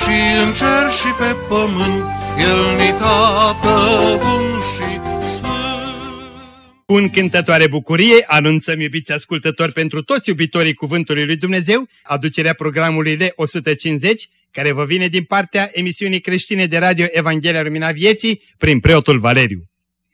și în cer și pe pământ, El ni tată bun și cu cântătoare bucurie anunțăm, iubiți ascultători, pentru toți iubitorii Cuvântului Lui Dumnezeu, aducerea programului L150, care vă vine din partea emisiunii creștine de radio Evanghelia Lumina Vieții, prin preotul Valeriu.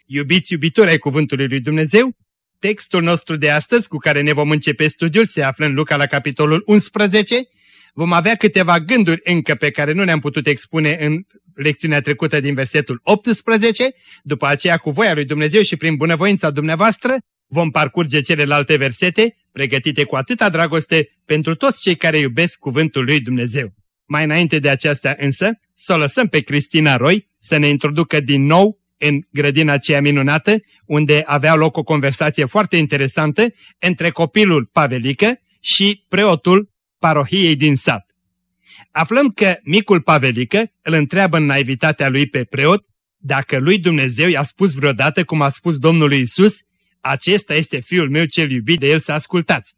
Iubiți iubitori ai Cuvântului Lui Dumnezeu, textul nostru de astăzi, cu care ne vom începe studiul, se află în Luca la capitolul 11, Vom avea câteva gânduri încă pe care nu le-am putut expune în lecțiunea trecută din versetul 18, după aceea cu voia lui Dumnezeu și prin bunăvoința dumneavoastră vom parcurge celelalte versete pregătite cu atâta dragoste pentru toți cei care iubesc cuvântul lui Dumnezeu. Mai înainte de aceasta însă, să o lăsăm pe Cristina Roy să ne introducă din nou în grădina aceea minunată, unde avea loc o conversație foarte interesantă între copilul Pavelică și preotul parohiei din sat. Aflăm că micul Pavelică îl întreabă în naivitatea lui pe preot dacă lui Dumnezeu i-a spus vreodată cum a spus Domnului Isus, acesta este fiul meu cel iubit de el să ascultați.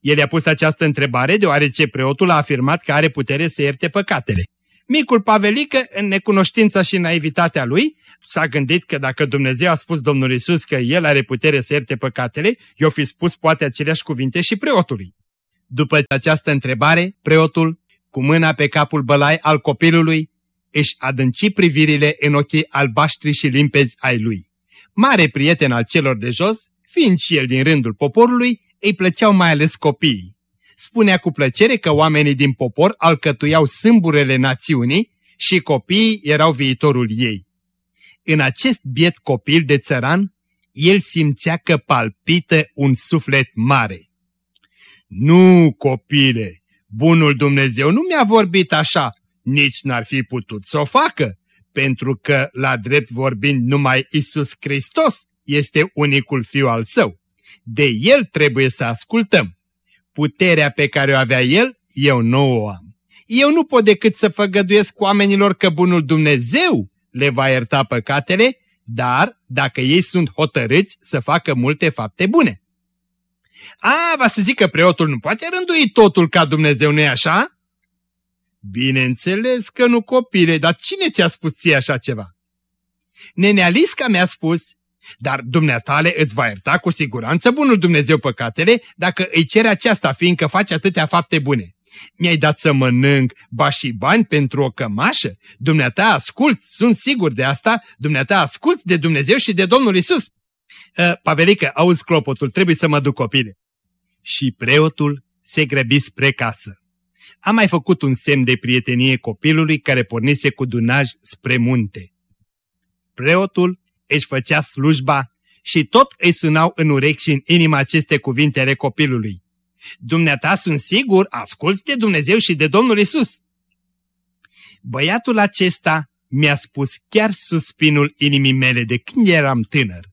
El i-a pus această întrebare deoarece preotul a afirmat că are putere să ierte păcatele. Micul Pavelică, în necunoștința și naivitatea lui, s-a gândit că dacă Dumnezeu a spus Domnului Isus că el are putere să ierte păcatele, i-o fi spus poate aceleași cuvinte și preotului. După această întrebare, preotul, cu mâna pe capul bălai al copilului, își adânci privirile în ochii albaștri și limpezi ai lui. Mare prieten al celor de jos, fiind și el din rândul poporului, îi plăceau mai ales copiii. Spunea cu plăcere că oamenii din popor alcătuiau sâmburele națiunii și copiii erau viitorul ei. În acest biet copil de țăran, el simțea că palpită un suflet mare. Nu, copile, bunul Dumnezeu nu mi-a vorbit așa, nici n-ar fi putut să o facă, pentru că, la drept vorbind, numai Isus Hristos este unicul fiu al său. De el trebuie să ascultăm. Puterea pe care o avea el, eu nu o am. Eu nu pot decât să făgăduiesc oamenilor că bunul Dumnezeu le va ierta păcatele, dar dacă ei sunt hotărâți să facă multe fapte bune. A, va să zic că preotul nu poate rândui totul ca Dumnezeu, nu-i așa? Bineînțeles că nu, copile, dar cine ți-a spus ție așa ceva? Nenea Lisca mi-a spus, dar dumneatale îți va ierta cu siguranță bunul Dumnezeu păcatele dacă îi cere aceasta, fiindcă face atâtea fapte bune. Mi-ai dat să mănânc, ba și bani pentru o cămașă? Dumneata asculți, sunt sigur de asta, dumneata asculți de Dumnezeu și de Domnul Isus. Uh, Pavelică, auzi clopotul, trebuie să mă duc copile. Și preotul se grăbi spre casă. A mai făcut un semn de prietenie copilului care pornise cu dunaj spre munte. Preotul își făcea slujba și tot îi sunau în urechi și în inima aceste cuvinte ale copilului. Dumneata sunt sigur, asculți de Dumnezeu și de Domnul Isus. Băiatul acesta mi-a spus chiar suspinul inimii mele de când eram tânăr.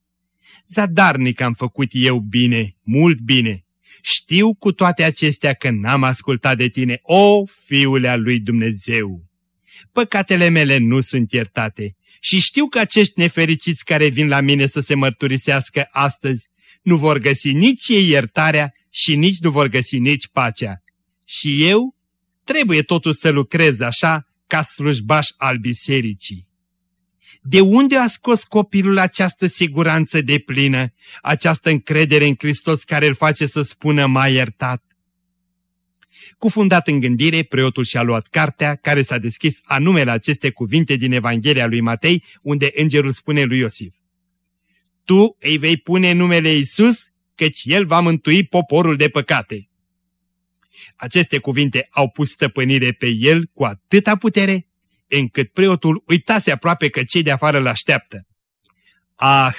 Zadarnic am făcut eu bine, mult bine. Știu cu toate acestea că n-am ascultat de tine, o, fiule al lui Dumnezeu. Păcatele mele nu sunt iertate și știu că acești nefericiți care vin la mine să se mărturisească astăzi nu vor găsi nici ei iertarea și nici nu vor găsi nici pacea. Și eu trebuie totuși să lucrez așa ca slujbaș al bisericii. De unde a scos copilul această siguranță de plină, această încredere în Hristos care îl face să spună mai iertat? Cufundat în gândire, preotul și-a luat cartea care s-a deschis anume la aceste cuvinte din Evanghelia lui Matei, unde îngerul spune lui Iosif. Tu îi vei pune numele Iisus, căci El va mântui poporul de păcate. Aceste cuvinte au pus stăpânire pe el cu atâta putere, încât preotul uitase aproape că cei de afară îl așteaptă. Ah,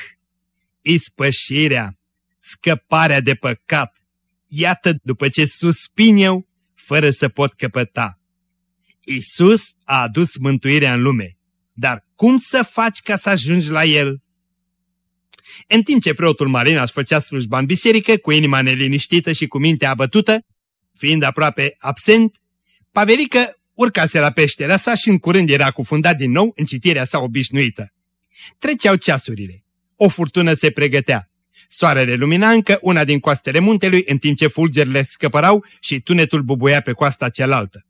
ispășirea, scăparea de păcat, iată după ce suspin eu, fără să pot căpăta. Isus a adus mântuirea în lume. Dar cum să faci ca să ajungi la El? În timp ce preotul Marina își făcea slujba în biserică, cu inima neliniștită și cu mintea abătută, fiind aproape absent, Pavelică urcase la peșterea sa și în curând era cufundat din nou în citirea sa obișnuită. Treceau ceasurile. O furtună se pregătea. Soarele lumina încă una din coastele muntelui, în timp ce fulgerile scăpărau și tunetul bubuia pe coasta cealaltă.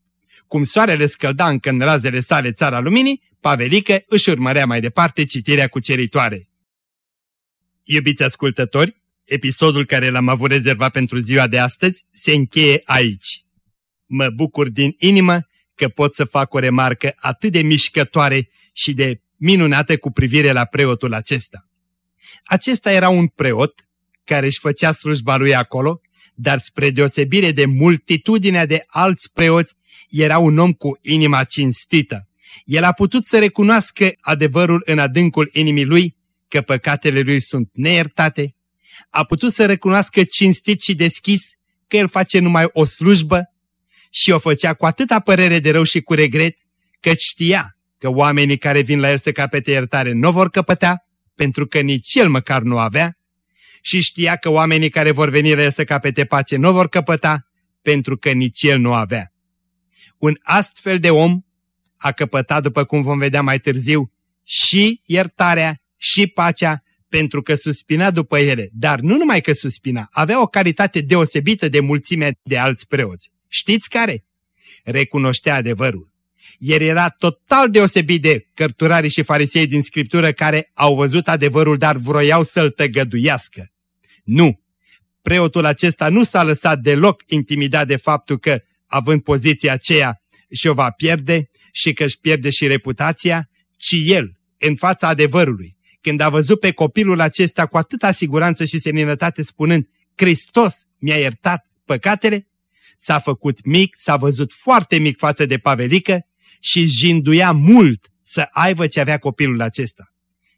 Cum soarele scălda încă în razele sale țara luminii, Pavelică își urmărea mai departe citirea cuceritoare. Iubiți ascultători, episodul care l-am avut rezervat pentru ziua de astăzi se încheie aici. Mă bucur din inimă că pot să fac o remarcă atât de mișcătoare și de minunată cu privire la preotul acesta. Acesta era un preot care își făcea slujba lui acolo, dar spre deosebire de multitudinea de alți preoți, era un om cu inima cinstită. El a putut să recunoască adevărul în adâncul inimii lui, că păcatele lui sunt neiertate, a putut să recunoască cinstit și deschis că el face numai o slujbă și o făcea cu atâta părere de rău și cu regret, că știa că oamenii care vin la el să capete iertare nu vor căpătea, pentru că nici el măcar nu avea, și știa că oamenii care vor veni la el să capete pace nu vor căpăta, pentru că nici el nu avea. Un astfel de om a căpătat, după cum vom vedea mai târziu, și iertarea și pacea, pentru că suspina după ele, dar nu numai că suspina, avea o calitate deosebită de mulțime de alți preoți. Știți care? Recunoștea adevărul. El era total deosebit de cărturarii și farisei din Scriptură care au văzut adevărul, dar vroiau să-l tăgăduiască. Nu! Preotul acesta nu s-a lăsat deloc intimidat de faptul că, având poziția aceea, și-o va pierde și că își pierde și reputația, ci el, în fața adevărului, când a văzut pe copilul acesta cu atâta siguranță și seninătate spunând, Hristos mi-a iertat păcatele, s-a făcut mic, s-a văzut foarte mic față de Pavelică și jinduia mult să aibă ce avea copilul acesta.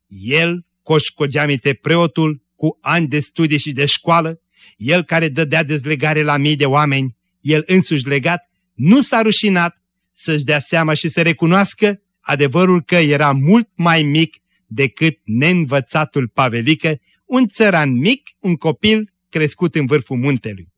El, coșcogeamite preotul, cu ani de studii și de școală, el care dădea dezlegare la mii de oameni, el însuși legat, nu s-a rușinat să-și dea seama și să recunoască adevărul că era mult mai mic decât neînvățatul Pavelică, un țăran mic, un copil crescut în vârful muntelui.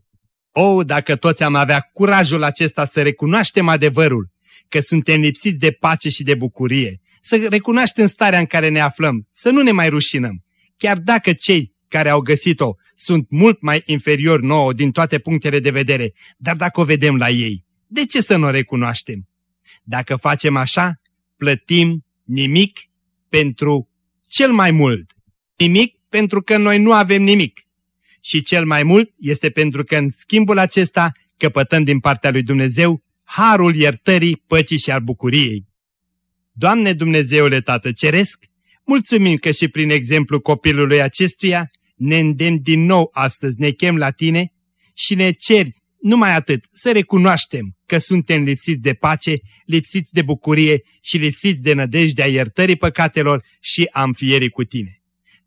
O, oh, dacă toți am avea curajul acesta să recunoaștem adevărul, că suntem lipsiți de pace și de bucurie, să recunoaștem starea în care ne aflăm, să nu ne mai rușinăm, chiar dacă cei care au găsit-o sunt mult mai inferiori nouă din toate punctele de vedere, dar dacă o vedem la ei, de ce să nu o recunoaștem? Dacă facem așa, plătim nimic pentru cel mai mult. Nimic pentru că noi nu avem nimic. Și cel mai mult este pentru că în schimbul acesta căpătăm din partea lui Dumnezeu harul iertării, păcii și al bucuriei. Doamne Dumnezeule Tată Ceresc, mulțumim că și prin exemplu copilului acestuia ne îndemn din nou astăzi, ne chem la Tine și ne ceri numai atât, să recunoaștem că suntem lipsiți de pace, lipsiți de bucurie și lipsiți de nădejdea iertării păcatelor și a înfierii cu Tine.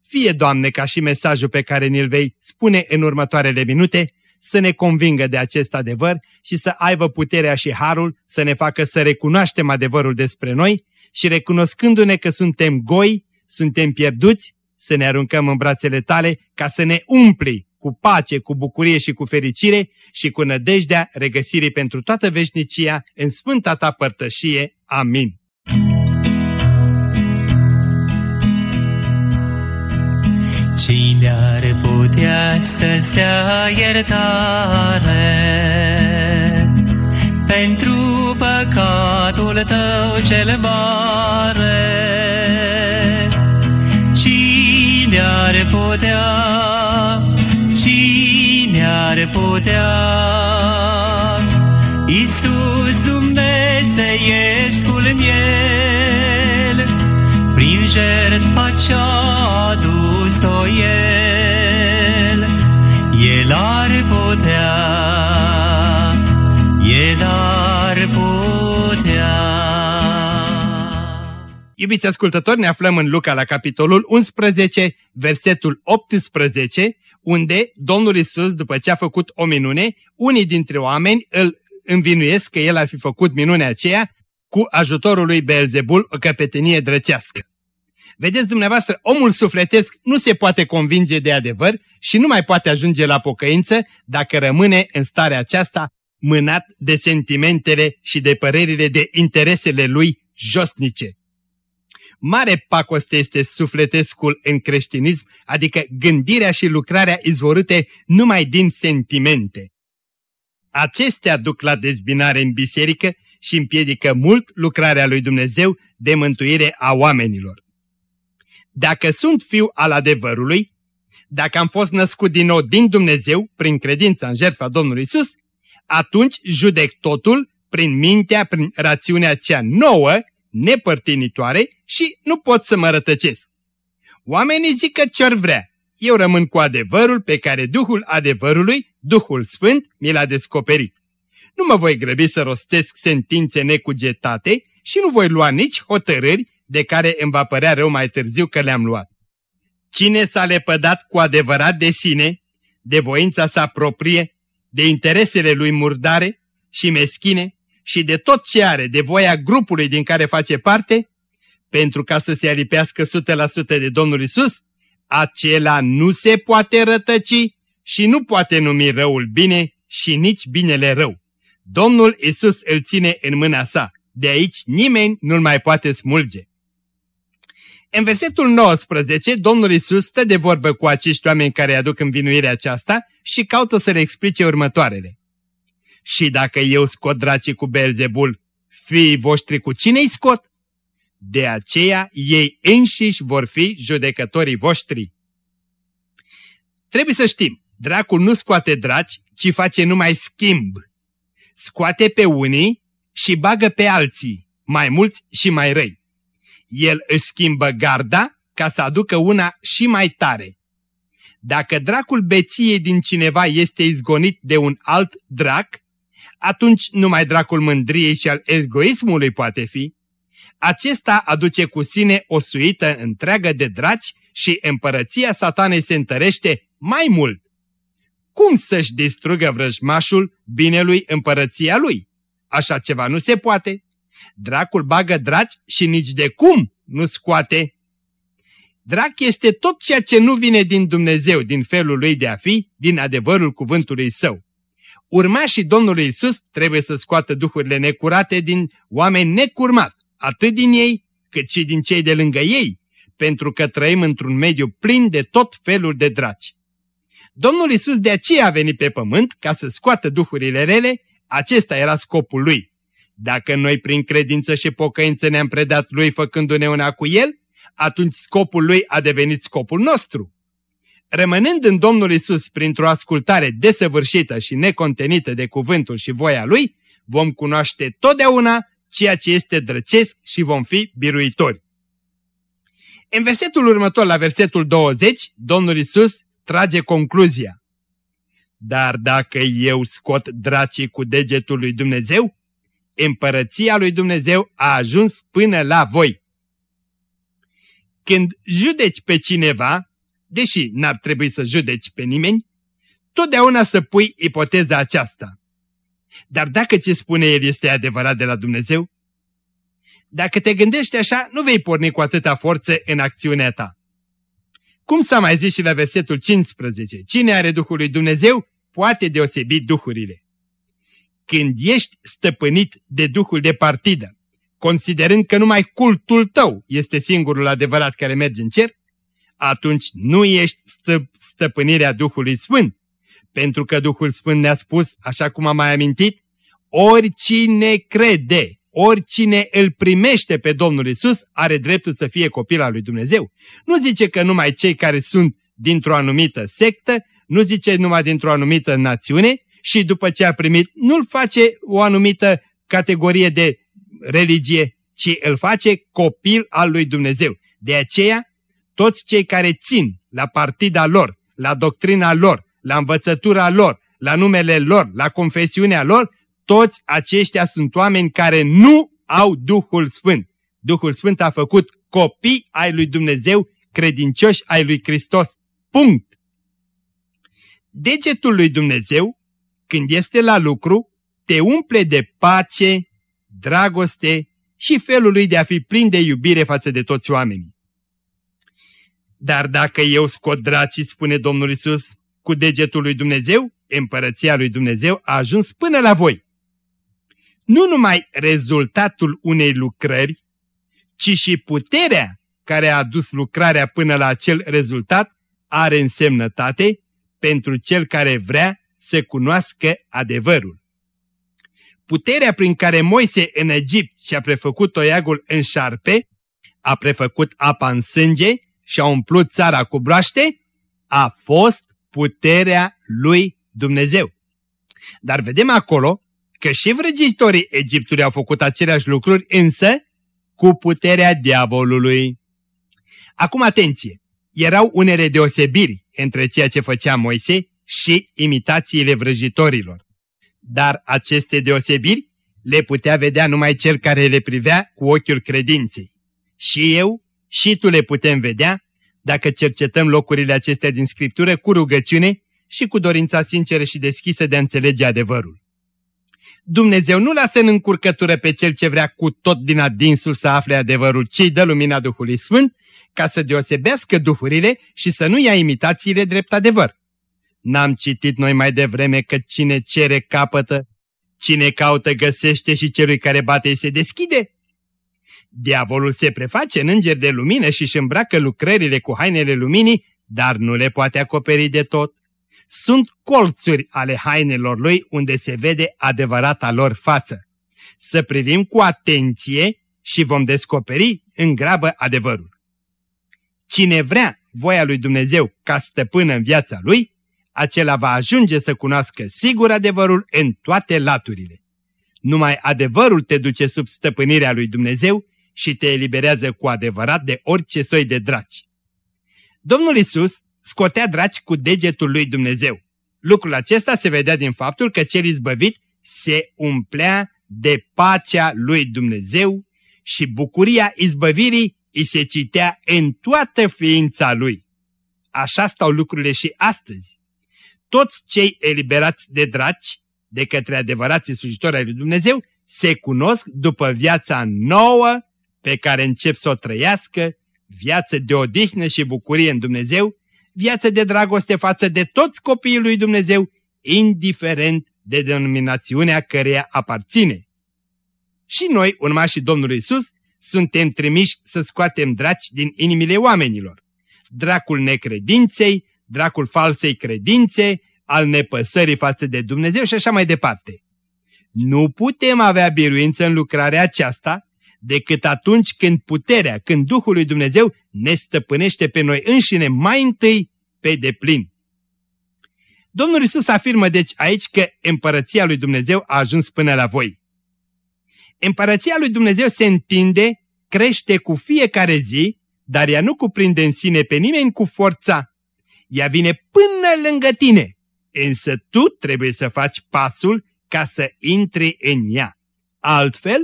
Fie, Doamne, ca și mesajul pe care ni-l vei spune în următoarele minute, să ne convingă de acest adevăr și să aibă puterea și harul să ne facă să recunoaștem adevărul despre noi și recunoscându-ne că suntem goi, suntem pierduți, să ne aruncăm în brațele tale ca să ne umpli cu pace, cu bucurie și cu fericire și cu nădejdea regăsirii pentru toată veșnicia în sfânta ta părtășie. Amin. Cine ar putea să-ți dea iertare pentru păcatul tău cel mare? Cine ar putea, cine ar putea, Iisus Dumnezeiescul miel, prin jertfa ce-a adus-o El, El ar putea, El ar putea. Iubiți ascultători, ne aflăm în Luca la capitolul 11, versetul 18, unde Domnul Isus, după ce a făcut o minune, unii dintre oameni îl învinuiesc că el ar fi făcut minunea aceea cu ajutorul lui Belzebul o căpetenie drăcească. Vedeți dumneavoastră, omul sufletesc nu se poate convinge de adevăr și nu mai poate ajunge la pocăință dacă rămâne în starea aceasta mânat de sentimentele și de părerile de interesele lui josnice. Mare pacoste este sufletescul în creștinism, adică gândirea și lucrarea izvorâte numai din sentimente. Acestea duc la dezbinare în biserică și împiedică mult lucrarea lui Dumnezeu de mântuire a oamenilor. Dacă sunt fiu al adevărului, dacă am fost născut din nou din Dumnezeu prin credința în jertfa Domnului Isus, atunci judec totul prin mintea, prin rațiunea cea nouă, nepărtinitoare și nu pot să mă rătăcesc. Oamenii zic că ce vrea. Eu rămân cu adevărul pe care Duhul adevărului, Duhul Sfânt, mi l-a descoperit. Nu mă voi grăbi să rostesc sentințe necugetate și nu voi lua nici hotărâri de care îmi va părea rău mai târziu că le-am luat. Cine s-a lepădat cu adevărat de sine, de voința sa proprie, de interesele lui murdare și meschine și de tot ce are, de voia grupului din care face parte, pentru ca să se alipească 100% de Domnul Isus, acela nu se poate rătăci și nu poate numi răul bine și nici binele rău. Domnul Isus îl ține în mâna sa, de aici nimeni nu-l mai poate smulge. În versetul 19, Domnul Isus stă de vorbă cu acești oameni care aduc învinuirea aceasta și caută să le explice următoarele. Și dacă eu scot dracii cu Belzebul, fiii voștri cu cine îi scot? De aceea ei înșiși vor fi judecătorii voștri. Trebuie să știm, dracul nu scoate draci, ci face numai schimb. Scoate pe unii și bagă pe alții, mai mulți și mai răi el își schimbă garda ca să aducă una și mai tare. Dacă dracul beției din cineva este izgonit de un alt drac, atunci numai dracul mândriei și al egoismului poate fi. Acesta aduce cu sine o suită întreagă de draci și împărăția satanei se întărește mai mult. Cum să-și distrugă vrăjmașul binelui împărăția lui? Așa ceva nu se poate. Dracul bagă draci și nici de cum nu scoate. Drac este tot ceea ce nu vine din Dumnezeu, din felul lui de a fi, din adevărul cuvântului său. Urmașii Domnului Isus trebuie să scoată duhurile necurate din oameni necurmat, atât din ei cât și din cei de lângă ei, pentru că trăim într-un mediu plin de tot felul de draci. Domnul Isus de aceea a venit pe pământ ca să scoată duhurile rele, acesta era scopul lui. Dacă noi prin credință și pocăință ne-am predat Lui făcându-ne una cu El, atunci scopul Lui a devenit scopul nostru. Rămânând în Domnul Isus printr-o ascultare desăvârșită și necontenită de cuvântul și voia Lui, vom cunoaște totdeauna ceea ce este drăcesc și vom fi biruitori. În versetul următor, la versetul 20, Domnul Isus trage concluzia. Dar dacă eu scot dracii cu degetul lui Dumnezeu, împărăția lui Dumnezeu a ajuns până la voi. Când judeci pe cineva, deși n-ar trebui să judeci pe nimeni, totdeauna să pui ipoteza aceasta. Dar dacă ce spune el este adevărat de la Dumnezeu, dacă te gândești așa, nu vei porni cu atâta forță în acțiunea ta. Cum s-a mai zis și la versetul 15, cine are Duhul lui Dumnezeu poate deosebi duhurile când ești stăpânit de duhul de partidă, considerând că numai cultul tău este singurul adevărat care merge în cer, atunci nu ești stă stăpânirea Duhului Sfânt, pentru că Duhul Sfânt ne-a spus, așa cum am mai amintit, oricine crede, oricine îl primește pe Domnul Isus are dreptul să fie copil al lui Dumnezeu. Nu zice că numai cei care sunt dintr-o anumită sectă, nu zice numai dintr-o anumită națiune, și după ce a primit, nu-l face o anumită categorie de religie, ci îl face copil al lui Dumnezeu. De aceea, toți cei care țin la partida lor, la doctrina lor, la învățătura lor, la numele lor, la confesiunea lor, toți aceștia sunt oameni care nu au Duhul Sfânt. Duhul Sfânt a făcut copii ai lui Dumnezeu, credincioși ai lui Hristos. Punct! Degetul lui Dumnezeu când este la lucru, te umple de pace, dragoste, și felul lui de a fi plin de iubire față de toți oamenii. Dar dacă eu scot dracii, spune Domnul Isus, cu degetul lui Dumnezeu, împărăția lui Dumnezeu a ajuns până la voi. Nu numai rezultatul unei lucrări, ci și puterea care a adus lucrarea până la acel rezultat are însemnătate pentru cel care vrea să cunoască adevărul. Puterea prin care Moise în Egipt și-a prefăcut toiagul în șarpe, a prefăcut apa în sânge și a umplut țara cu broaște, a fost puterea lui Dumnezeu. Dar vedem acolo că și vrăjitorii Egiptului au făcut aceleași lucruri, însă cu puterea diavolului. Acum atenție! Erau unele deosebiri între ceea ce făcea Moise și imitațiile vrăjitorilor. Dar aceste deosebiri le putea vedea numai cel care le privea cu ochiul credinței. Și eu și tu le putem vedea dacă cercetăm locurile acestea din Scriptură cu rugăciune și cu dorința sinceră și deschisă de a înțelege adevărul. Dumnezeu nu lasă în încurcătură pe cel ce vrea cu tot din adinsul să afle adevărul, ci dă lumina Duhului Sfânt, ca să deosebească duhurile și să nu ia imitațiile drept adevăr. N-am citit noi mai devreme că cine cere capătă, cine caută găsește și celui care bate se deschide? Diavolul se preface în înger de lumină și își îmbracă lucrările cu hainele luminii, dar nu le poate acoperi de tot. Sunt colțuri ale hainelor lui unde se vede adevărata lor față. Să privim cu atenție și vom descoperi în grabă adevărul. Cine vrea voia lui Dumnezeu ca stăpână în viața lui, acela va ajunge să cunoască sigur adevărul în toate laturile. Numai adevărul te duce sub stăpânirea lui Dumnezeu și te eliberează cu adevărat de orice soi de draci. Domnul Isus scotea draci cu degetul lui Dumnezeu. Lucrul acesta se vedea din faptul că cel izbăvit se umplea de pacea lui Dumnezeu și bucuria izbăvirii îi se citea în toată ființa lui. Așa stau lucrurile și astăzi. Toți cei eliberați de draci, de către adevărații slujitori ai lui Dumnezeu, se cunosc după viața nouă pe care încep să o trăiască, viață de odihnă și bucurie în Dumnezeu, viață de dragoste față de toți copiii lui Dumnezeu, indiferent de denominațiunea căreia aparține. Și noi, urmașii Domnului Isus, suntem trimiși să scoatem draci din inimile oamenilor. Dracul necredinței, dracul falsei credințe, al nepăsării față de Dumnezeu și așa mai departe. Nu putem avea biruință în lucrarea aceasta decât atunci când puterea, când Duhul lui Dumnezeu ne stăpânește pe noi înșine mai întâi pe deplin. Domnul Isus afirmă deci aici că împărăția lui Dumnezeu a ajuns până la voi. Împărăția lui Dumnezeu se întinde, crește cu fiecare zi, dar ea nu cuprinde în sine pe nimeni cu forța. Ea vine până lângă tine, însă tu trebuie să faci pasul ca să intri în ea. Altfel,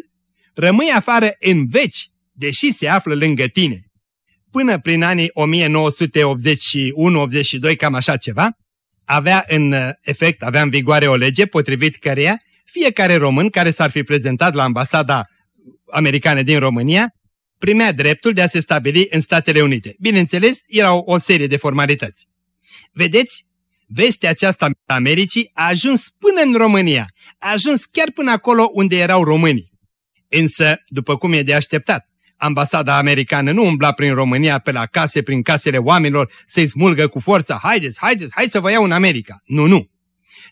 rămâi afară în veci, deși se află lângă tine. Până prin anii 1981-82, cam așa ceva, avea în efect, avea în vigoare o lege potrivit căreia fiecare român care s-ar fi prezentat la ambasada americană din România primea dreptul de a se stabili în Statele Unite. Bineînțeles, erau o serie de formalități. Vedeți, vestea aceasta a Americii a ajuns până în România, a ajuns chiar până acolo unde erau românii. Însă, după cum e de așteptat, ambasada americană nu umbla prin România pe la case, prin casele oamenilor, să-i smulgă cu forța, haideți, haideți, hai să vă iau în America. Nu, nu.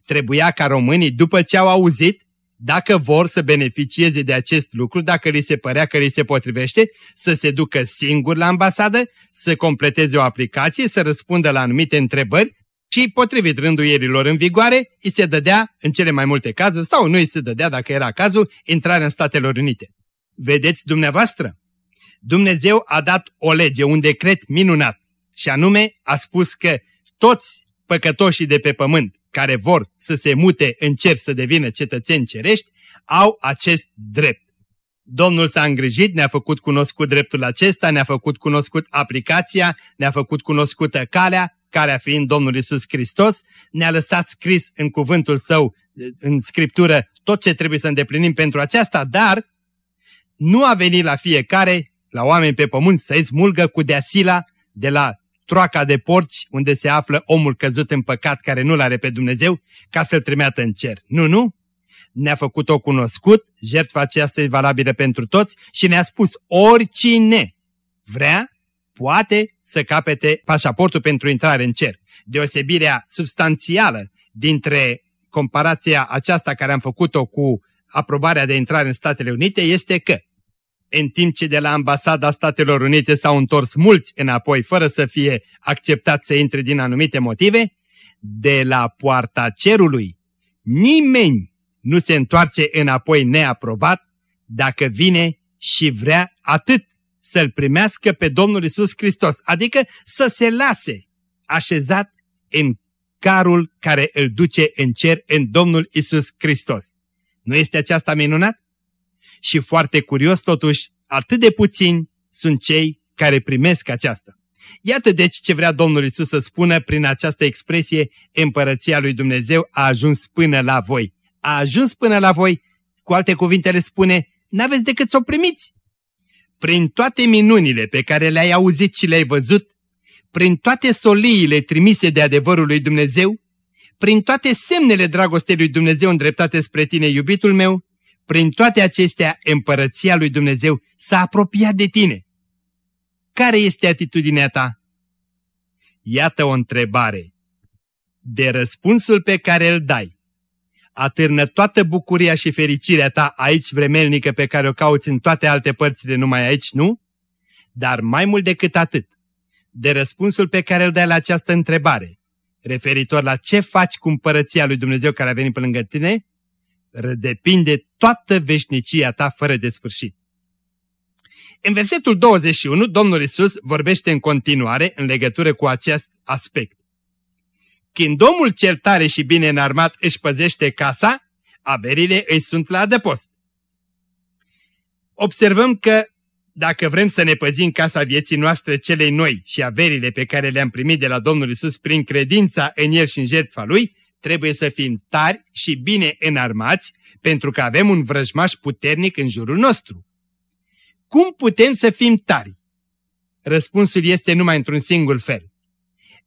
Trebuia ca românii, după ce au auzit, dacă vor să beneficieze de acest lucru, dacă li se părea că li se potrivește, să se ducă singur la ambasadă, să completeze o aplicație, să răspundă la anumite întrebări și, potrivit rânduierilor în vigoare, îi se dădea, în cele mai multe cazuri, sau nu îi se dădea, dacă era cazul, intrarea în Statelor Unite. Vedeți dumneavoastră? Dumnezeu a dat o lege, un decret minunat, și anume a spus că toți păcătoșii de pe pământ care vor să se mute în cer să devină cetățeni cerești, au acest drept. Domnul s-a îngrijit, ne-a făcut cunoscut dreptul acesta, ne-a făcut cunoscut aplicația, ne-a făcut cunoscută calea, calea fiind Domnul Isus Hristos, ne-a lăsat scris în cuvântul său, în Scriptură, tot ce trebuie să îndeplinim pentru aceasta, dar nu a venit la fiecare, la oameni pe pământ, să-i smulgă cu deasila de la troaca de porci unde se află omul căzut în păcat care nu-L are pe Dumnezeu, ca să-L trimeată în cer. Nu, nu! Ne-a făcut-o cunoscut, jertfa aceasta e valabilă pentru toți și ne-a spus oricine vrea, poate să capete pașaportul pentru intrare în cer. Deosebirea substanțială dintre comparația aceasta care am făcut-o cu aprobarea de intrare în Statele Unite este că în timp ce de la ambasada Statelor Unite s-au întors mulți înapoi fără să fie acceptați să intre din anumite motive, de la poarta cerului nimeni nu se întoarce înapoi neaprobat dacă vine și vrea atât să-L primească pe Domnul Isus Hristos, adică să se lase așezat în carul care îl duce în cer în Domnul Isus Hristos. Nu este aceasta minunat? Și foarte curios totuși, atât de puțini sunt cei care primesc aceasta. Iată deci ce vrea Domnul Isus să spună prin această expresie, împărăția lui Dumnezeu a ajuns până la voi. A ajuns până la voi, cu alte cuvinte le spune, n-aveți decât să o primiți. Prin toate minunile pe care le-ai auzit și le-ai văzut, prin toate soliile trimise de adevărul lui Dumnezeu, prin toate semnele dragostei lui Dumnezeu îndreptate spre tine, iubitul meu, prin toate acestea împărăția lui Dumnezeu s-a apropiat de tine. Care este atitudinea ta? Iată o întrebare. De răspunsul pe care îl dai, atârnă toată bucuria și fericirea ta aici vremelnică pe care o cauți în toate alte părțile numai aici, nu? Dar mai mult decât atât, de răspunsul pe care îl dai la această întrebare, referitor la ce faci cu împărăția lui Dumnezeu care a venit pe lângă tine, depinde toată veșnicia ta fără de sfârșit. În versetul 21, Domnul Isus vorbește în continuare în legătură cu acest aspect. Când omul cel tare și bine înarmat își păzește casa, averile îi sunt la adăpost. Observăm că dacă vrem să ne păzim casa vieții noastre celei noi și averile pe care le-am primit de la Domnul Isus prin credința în El și în jertfa Lui, trebuie să fim tari și bine înarmați pentru că avem un vrăjmaș puternic în jurul nostru. Cum putem să fim tari? Răspunsul este numai într-un singur fel.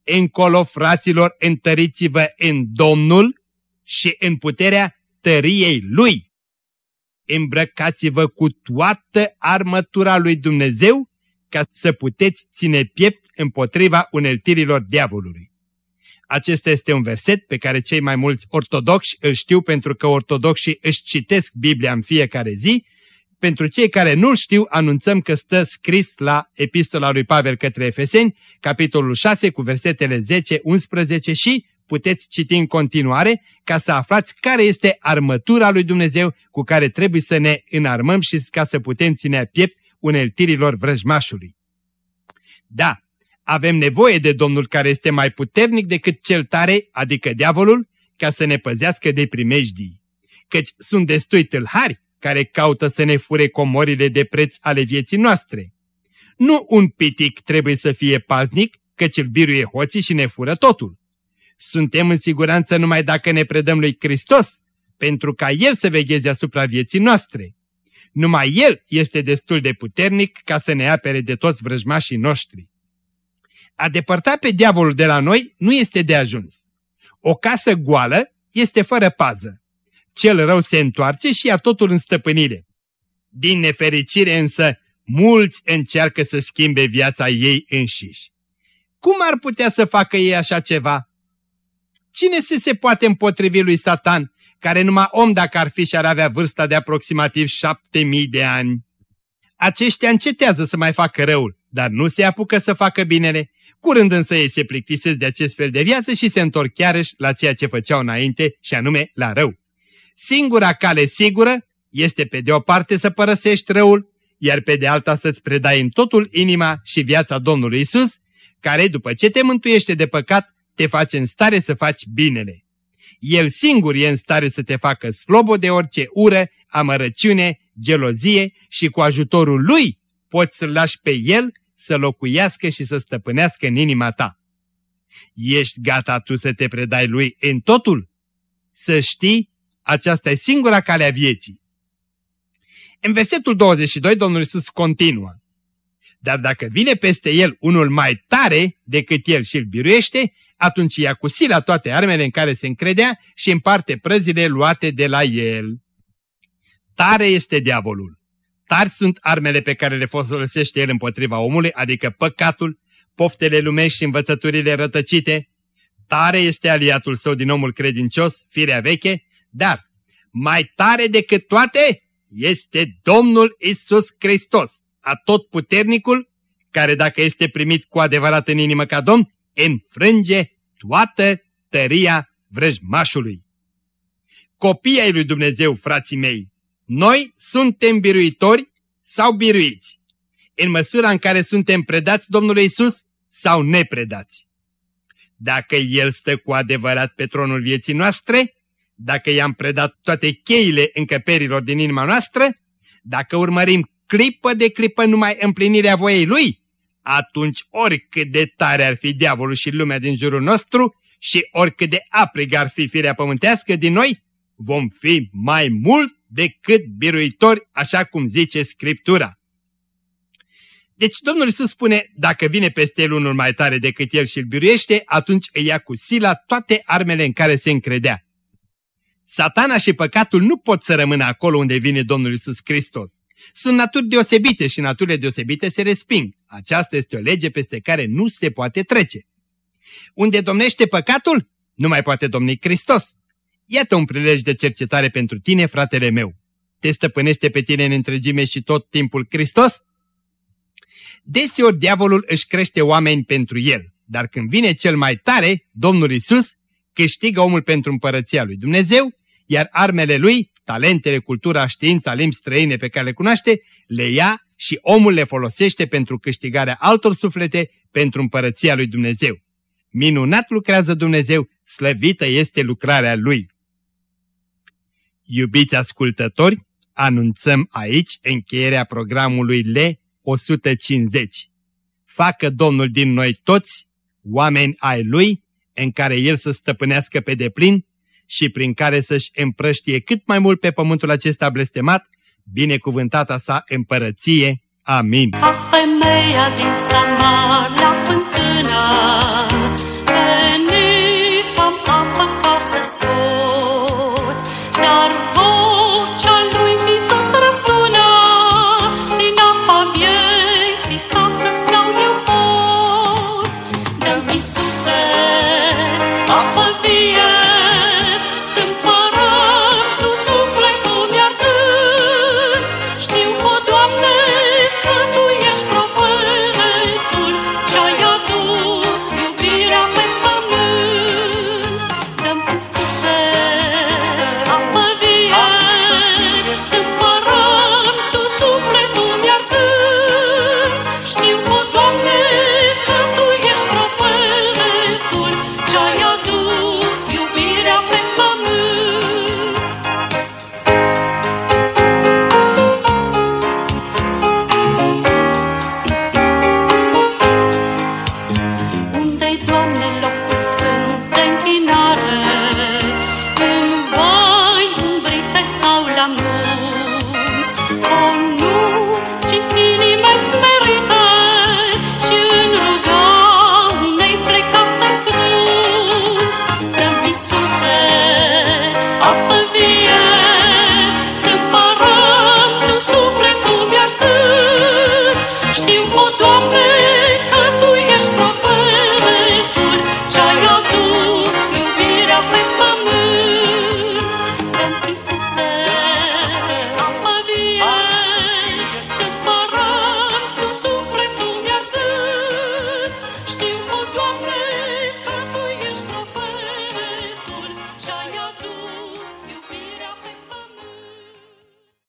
Încolo, fraților, întăriți-vă în Domnul și în puterea tăriei Lui îmbrăcați-vă cu toată armătura lui Dumnezeu ca să puteți ține piept împotriva uneltirilor diavolului. Acesta este un verset pe care cei mai mulți ortodoxi îl știu pentru că ortodoxii își citesc Biblia în fiecare zi. Pentru cei care nu știu, anunțăm că stă scris la epistola lui Pavel către Efeseni, capitolul 6 cu versetele 10, 11 și puteți citi în continuare ca să aflați care este armătura lui Dumnezeu cu care trebuie să ne înarmăm și ca să putem ține piept uneltirilor vrăjmașului. Da, avem nevoie de Domnul care este mai puternic decât cel tare, adică diavolul, ca să ne păzească de primejdii. Căci sunt destui tâlhari care caută să ne fure comorile de preț ale vieții noastre. Nu un pitic trebuie să fie paznic, căci îl biruie hoții și ne fură totul. Suntem în siguranță numai dacă ne predăm lui Hristos, pentru ca El să vegheze asupra vieții noastre. Numai El este destul de puternic ca să ne apere de toți vrăjmașii noștri. A depărta pe diavolul de la noi nu este de ajuns. O casă goală este fără pază. Cel rău se întoarce și ia totul în stăpânire. Din nefericire însă, mulți încearcă să schimbe viața ei înșiși. Cum ar putea să facă ei așa ceva? Cine se se poate împotrivi lui Satan, care numai om dacă ar fi și ar avea vârsta de aproximativ șapte mii de ani? Aceștia încetează să mai facă răul, dar nu se apucă să facă binele. Curând însă ei se plictisesc de acest fel de viață și se întorc chiarăși la ceea ce făceau înainte și anume la rău. Singura cale sigură este pe de o parte să părăsești răul, iar pe de alta să-ți predai în totul inima și viața Domnului Isus, care după ce te mântuiește de păcat, te face în stare să faci binele. El singur e în stare să te facă slobo de orice ură, amărăciune, gelozie și cu ajutorul lui poți să-l lași pe el să locuiască și să stăpânească în inima ta. Ești gata tu să te predai lui în totul? Să știi, aceasta e singura cale a vieții. În versetul 22 Domnul Iisus continuă. Dar dacă vine peste el unul mai tare decât el și îl biruiește, atunci ia cu sila toate armele în care se încredea și împarte prăzile luate de la el. Tare este diavolul. Tari sunt armele pe care le folosește el împotriva omului, adică păcatul, poftele lumești și învățăturile rătăcite. Tare este aliatul său din omul credincios, firea veche, dar mai tare decât toate este Domnul Isus Hristos, atotputernicul, care dacă este primit cu adevărat în inimă ca Domn, înfrânge toată tăria vrăjmașului. Copii ai lui Dumnezeu, frații mei, noi suntem biruitori sau biruiți, în măsura în care suntem predați Domnului Isus sau nepredați. Dacă El stă cu adevărat pe tronul vieții noastre, dacă i-am predat toate cheile încăperilor din inima noastră, dacă urmărim clipă de clipă numai împlinirea voiei Lui, atunci oricât de tare ar fi diavolul și lumea din jurul nostru și oricât de aprig ar fi firea pământească din noi, vom fi mai mult decât biruitori, așa cum zice Scriptura. Deci Domnul Iisus spune, dacă vine peste el unul mai tare decât el și îl biruiește, atunci îi ia cu sila toate armele în care se încredea. Satana și păcatul nu pot să rămână acolo unde vine Domnul Isus Hristos. Sunt naturi deosebite și naturile deosebite se resping. Aceasta este o lege peste care nu se poate trece. Unde domnește păcatul, nu mai poate domni Hristos. Iată un prilej de cercetare pentru tine, fratele meu. Te stăpânește pe tine în întregime și tot timpul Hristos? Deseori diavolul își crește oameni pentru el, dar când vine cel mai tare, Domnul Isus, câștigă omul pentru împărăția lui Dumnezeu iar armele lui, talentele, cultura, știința, limbi străine pe care le cunoaște, le ia și omul le folosește pentru câștigarea altor suflete pentru împărăția lui Dumnezeu. Minunat lucrează Dumnezeu, slăvită este lucrarea Lui. Iubiți ascultători, anunțăm aici încheierea programului L150. Facă Domnul din noi toți, oameni ai Lui, în care El să stăpânească pe deplin și prin care să-și împrăștie cât mai mult pe pământul acesta blestemat, binecuvântata sa împărăție. Amin. Ca femeia din Samaria,